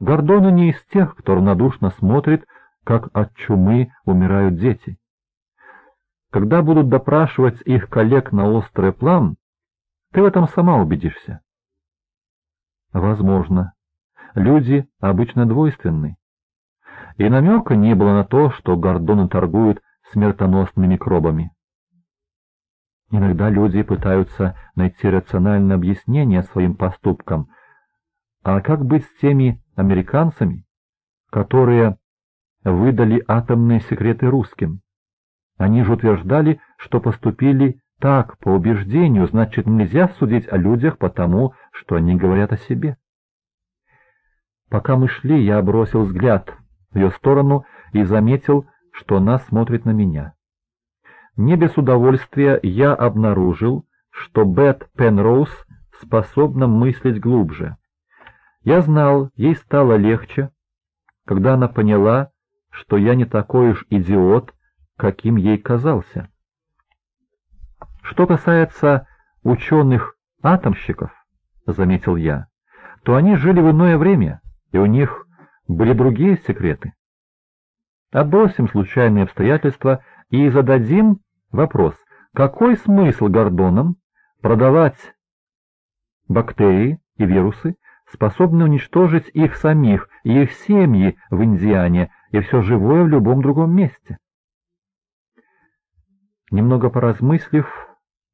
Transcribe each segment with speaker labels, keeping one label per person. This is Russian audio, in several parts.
Speaker 1: Гордона не из тех, кто равнодушно смотрит, как от чумы умирают дети. Когда будут допрашивать их коллег на острый план, ты в этом сама убедишься. Возможно. Люди обычно двойственны. И намека не было на то, что Гордоны торгуют смертоносными микробами. Иногда люди пытаются найти рациональное объяснение своим поступкам. А как быть с теми американцами, которые выдали атомные секреты русским? Они же утверждали, что поступили так, по убеждению, значит, нельзя судить о людях потому, что они говорят о себе. Пока мы шли, я бросил взгляд в ее сторону и заметил, что она смотрит на меня. Не без удовольствия я обнаружил, что Бет Пенроуз способна мыслить глубже. Я знал, ей стало легче, когда она поняла, что я не такой уж идиот, каким ей казался. Что касается ученых-атомщиков, — заметил я, — то они жили в иное время, и у них были другие секреты. Отбросим случайные обстоятельства и зададим вопрос, какой смысл гордонам продавать бактерии и вирусы, способные уничтожить их самих и их семьи в Индиане и все живое в любом другом месте? Немного поразмыслив,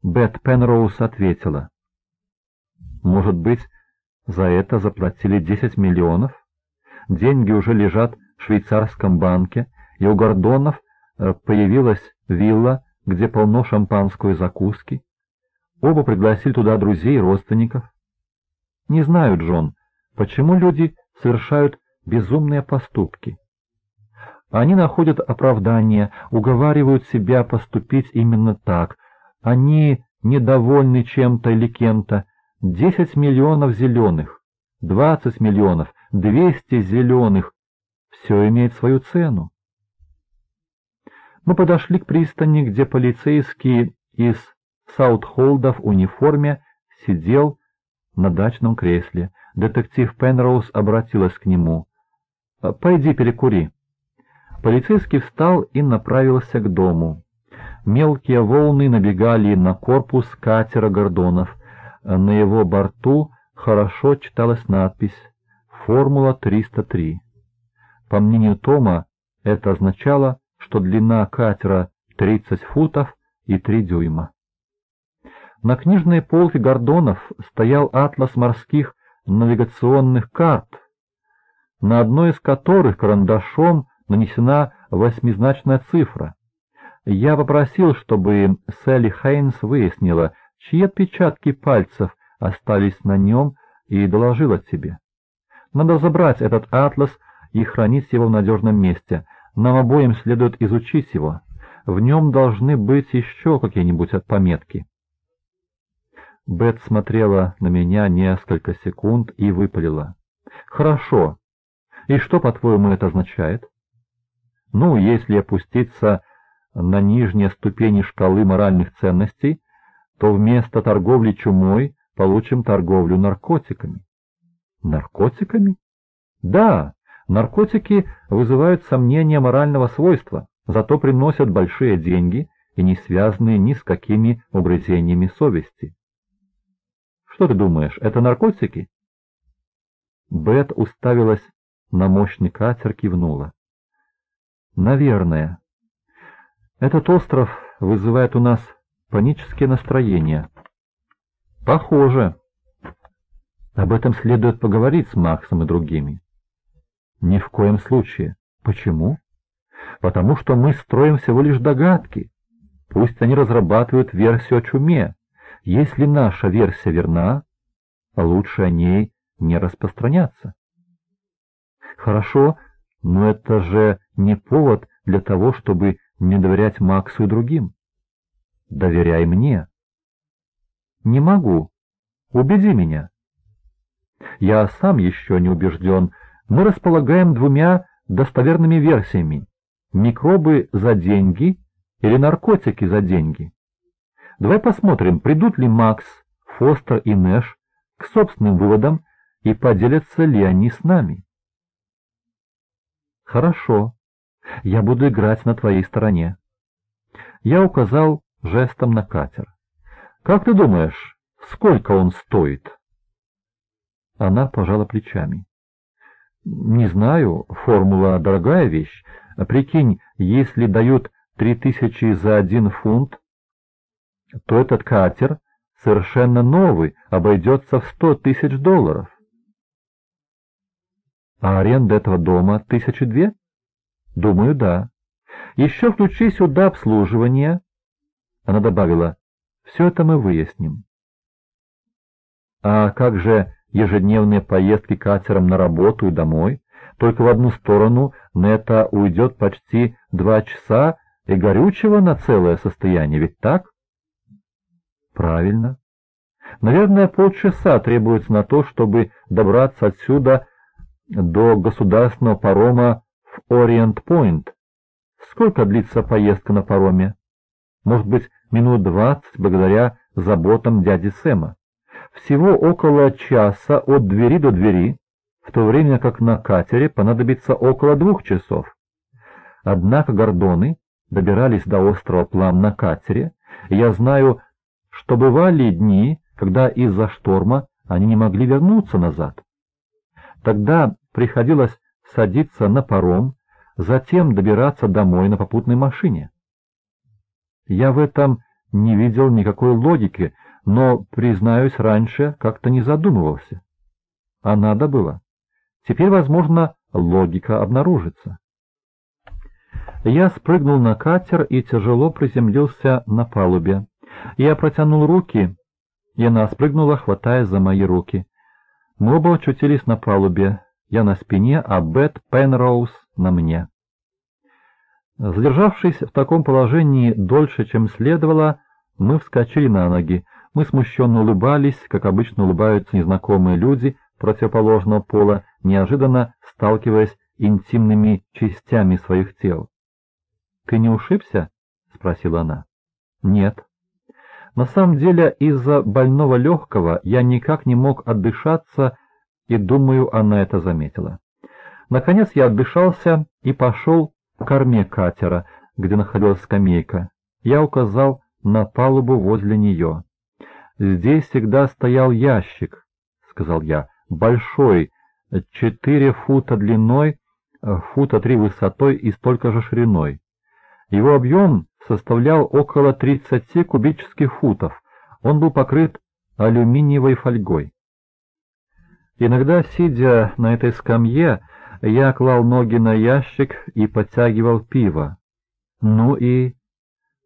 Speaker 1: Бет Пенроуз ответила. «Может быть, за это заплатили 10 миллионов? Деньги уже лежат в швейцарском банке, и у Гордонов э, появилась вилла, где полно шампанской закуски. Оба пригласили туда друзей и родственников. Не знаю, Джон, почему люди совершают безумные поступки. Они находят оправдание, уговаривают себя поступить именно так. Они недовольны чем-то или кем-то. Десять миллионов зеленых, двадцать миллионов, двести зеленых. Все имеет свою цену. Мы подошли к пристани, где полицейский из Саутхолда в униформе сидел на дачном кресле. Детектив Пенроуз обратилась к нему. «Пойди перекури». Полицейский встал и направился к дому. Мелкие волны набегали на корпус катера Гордонов. На его борту хорошо читалась надпись «Формула 303». По мнению Тома, это означало, что длина катера 30 футов и 3 дюйма. На книжной полке Гордонов стоял атлас морских навигационных карт, на одной из которых карандашом нанесена восьмизначная цифра. Я попросил, чтобы Селли Хейнс выяснила, чьи отпечатки пальцев остались на нем, и доложила тебе. Надо забрать этот атлас и хранить его в надежном месте. Нам обоим следует изучить его. В нем должны быть еще какие-нибудь пометки. Бет смотрела на меня несколько секунд и выпалила. «Хорошо. И что, по-твоему, это означает?» Ну, если опуститься на нижние ступени шкалы моральных ценностей, то вместо торговли чумой получим торговлю наркотиками. Наркотиками? Да, наркотики вызывают сомнения морального свойства, зато приносят большие деньги и не связаны ни с какими угрызениями совести. Что ты думаешь, это наркотики? Бет уставилась на мощный катер, кивнула. Наверное. Этот остров вызывает у нас панические настроения. Похоже. Об этом следует поговорить с Максом и другими. Ни в коем случае. Почему? Потому что мы строим всего лишь догадки. Пусть они разрабатывают версию о чуме. Если наша версия верна, лучше о ней не распространяться. Хорошо, но это же не повод для того, чтобы не доверять Максу и другим. Доверяй мне. Не могу. Убеди меня. Я сам еще не убежден. Мы располагаем двумя достоверными версиями. Микробы за деньги или наркотики за деньги. Давай посмотрим, придут ли Макс, Фостер и Нэш к собственным выводам и поделятся ли они с нами. Хорошо, я буду играть на твоей стороне. Я указал жестом на катер. Как ты думаешь, сколько он стоит? Она пожала плечами. Не знаю, формула дорогая вещь. Прикинь, если дают три тысячи за один фунт, то этот катер совершенно новый, обойдется в сто тысяч долларов. А аренда этого дома тысячи две? Думаю, да. Еще включи сюда обслуживание. Она добавила, все это мы выясним. А как же ежедневные поездки катером на работу и домой? Только в одну сторону на это уйдет почти два часа и горючего на целое состояние, ведь так? Правильно. Наверное, полчаса требуется на то, чтобы добраться отсюда до государственного парома в Ориент-Пойнт. Сколько длится поездка на пароме? Может быть, минут двадцать, благодаря заботам дяди Сэма. Всего около часа от двери до двери, в то время как на катере понадобится около двух часов. Однако гордоны добирались до острова Плам на катере, я знаю, что бывали дни, когда из-за шторма они не могли вернуться назад. Тогда приходилось садиться на паром, затем добираться домой на попутной машине. Я в этом не видел никакой логики, но, признаюсь, раньше как-то не задумывался. А надо было. Теперь, возможно, логика обнаружится. Я спрыгнул на катер и тяжело приземлился на палубе. Я протянул руки, и она спрыгнула, хватая за мои руки. Мы оба очутились на палубе. Я на спине, а Бет Пенроуз на мне. Задержавшись в таком положении дольше, чем следовало, мы вскочили на ноги. Мы смущенно улыбались, как обычно улыбаются незнакомые люди противоположного пола, неожиданно сталкиваясь интимными частями своих тел. «Ты не ушибся?» — спросила она. «Нет». На самом деле, из-за больного легкого я никак не мог отдышаться, и, думаю, она это заметила. Наконец я отдышался и пошел к корме катера, где находилась скамейка. Я указал на палубу возле нее. «Здесь всегда стоял ящик», — сказал я, — «большой, четыре фута длиной, фута три высотой и столько же шириной. Его объем составлял около 30 кубических футов. Он был покрыт алюминиевой фольгой. Иногда, сидя на этой скамье, я клал ноги на ящик и подтягивал пиво. Ну и...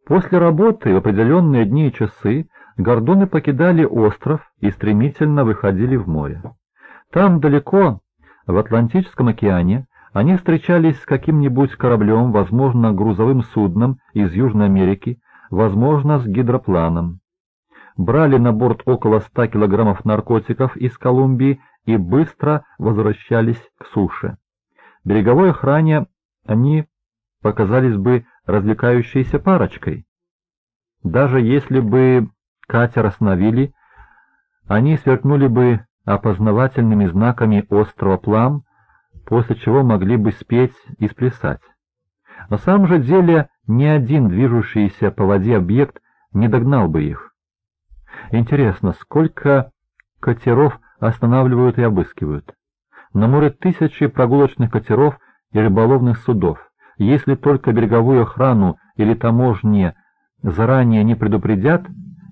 Speaker 1: После работы в определенные дни и часы гордоны покидали остров и стремительно выходили в море. Там далеко, в Атлантическом океане, они встречались с каким-нибудь кораблем, возможно, грузовым судном из Южной Америки, возможно, с гидропланом. Брали на борт около 100 килограммов наркотиков из Колумбии и быстро возвращались к суше. Береговой охране они показались бы развлекающейся парочкой. Даже если бы катер остановили, они сверкнули бы опознавательными знаками острова Плам, после чего могли бы спеть и сплясать. На самом же деле ни один движущийся по воде объект не догнал бы их. Интересно, сколько катеров останавливают и обыскивают? На море тысячи прогулочных катеров и рыболовных судов. Если только береговую охрану или таможни заранее не предупредят,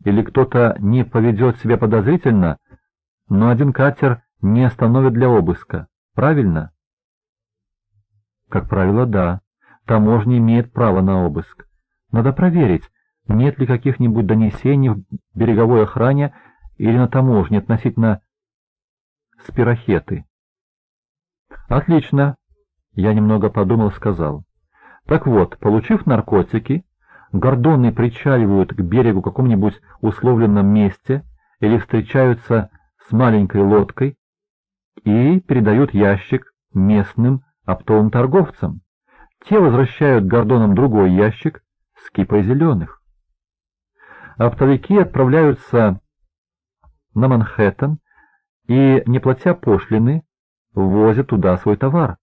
Speaker 1: или кто-то не поведет себя подозрительно, но один катер не остановит для обыска. Правильно? Как правило, да. Таможня имеет право на обыск. Надо проверить, нет ли каких-нибудь донесений в береговой охране или на таможне относительно спирохеты. Отлично. Я немного подумал, сказал. Так вот, получив наркотики, гордоны причаливают к берегу каком-нибудь условленном месте или встречаются с маленькой лодкой и передают ящик местным оптовым торговцам. Те возвращают Гордонам другой ящик с кипой зеленых. Оптовики отправляются на Манхэттен и, не платя пошлины, ввозят туда свой товар.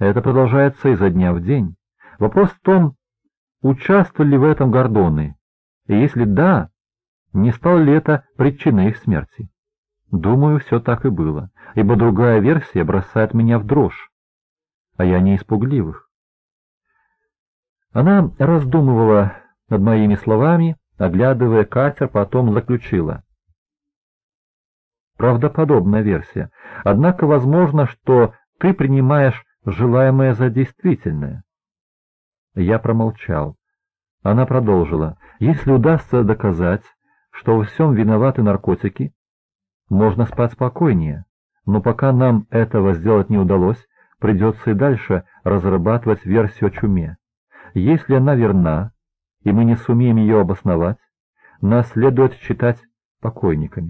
Speaker 1: Это продолжается изо дня в день. Вопрос в том, участвовали ли в этом Гордоны, и если да, не стал ли это причиной их смерти? Думаю, все так и было, ибо другая версия бросает меня в дрожь, а я не испугливых. Она раздумывала над моими словами, оглядывая катер, потом заключила. Правдоподобная версия, однако возможно, что ты принимаешь желаемое за действительное. Я промолчал. Она продолжила. Если удастся доказать, что во всем виноваты наркотики, можно спать спокойнее, но пока нам этого сделать не удалось, придется и дальше разрабатывать версию о чуме. Если она верна, и мы не сумеем ее обосновать, нас следует считать покойниками.